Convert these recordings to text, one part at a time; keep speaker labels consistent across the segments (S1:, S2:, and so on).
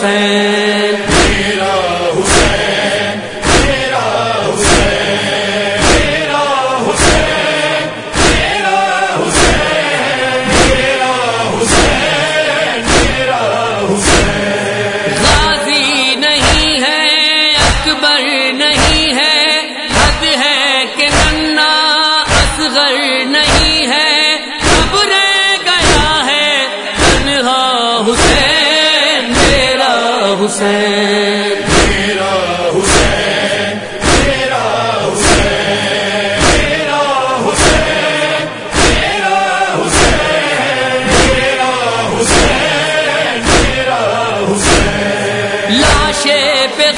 S1: حسین
S2: لاشے پہ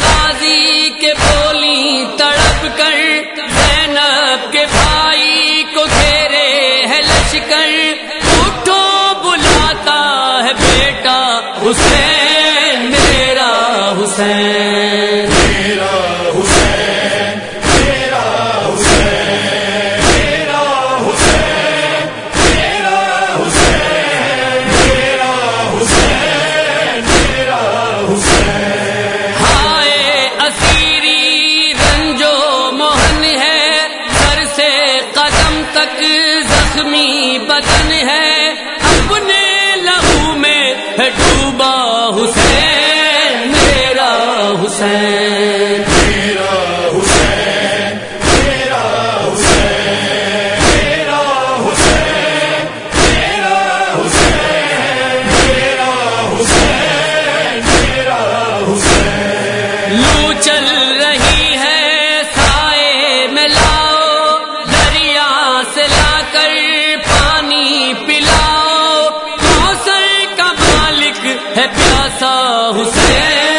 S2: ہے پیاسا حسین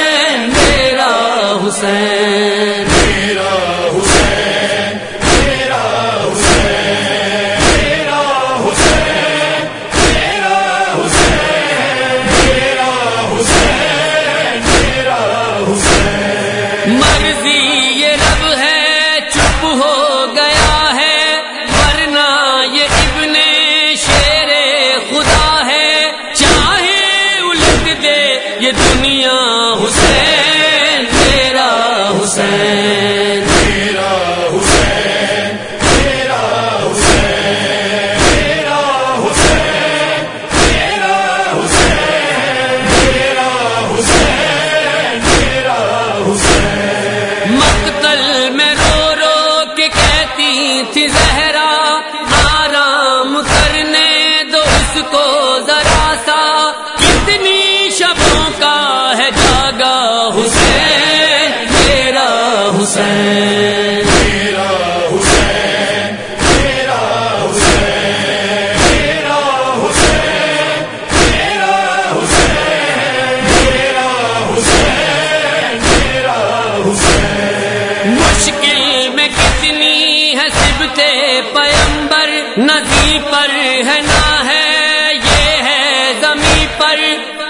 S2: مشکل میں کتنی ہے سبتے پیمبر ندی پر ہے نہ ہے، یہ ہے زمیں پر۔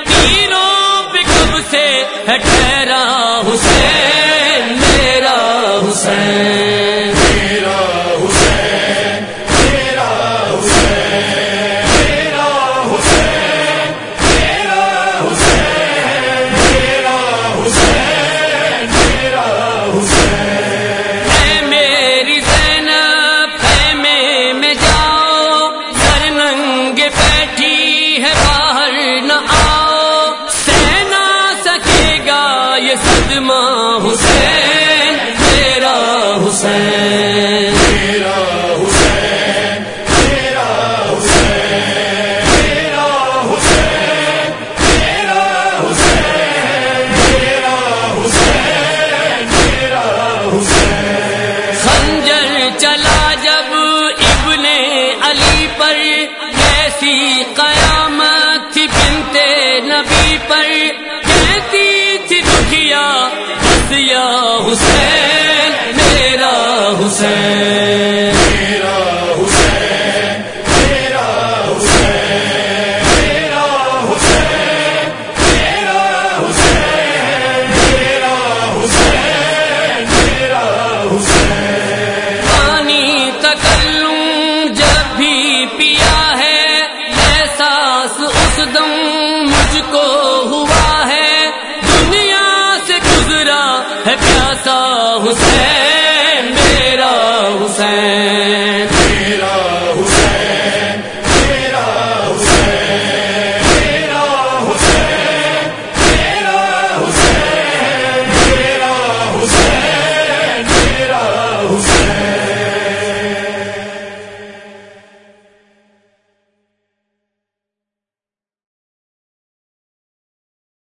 S2: تینوں بکب سے ہے ٹھہرا حسین؟ حسین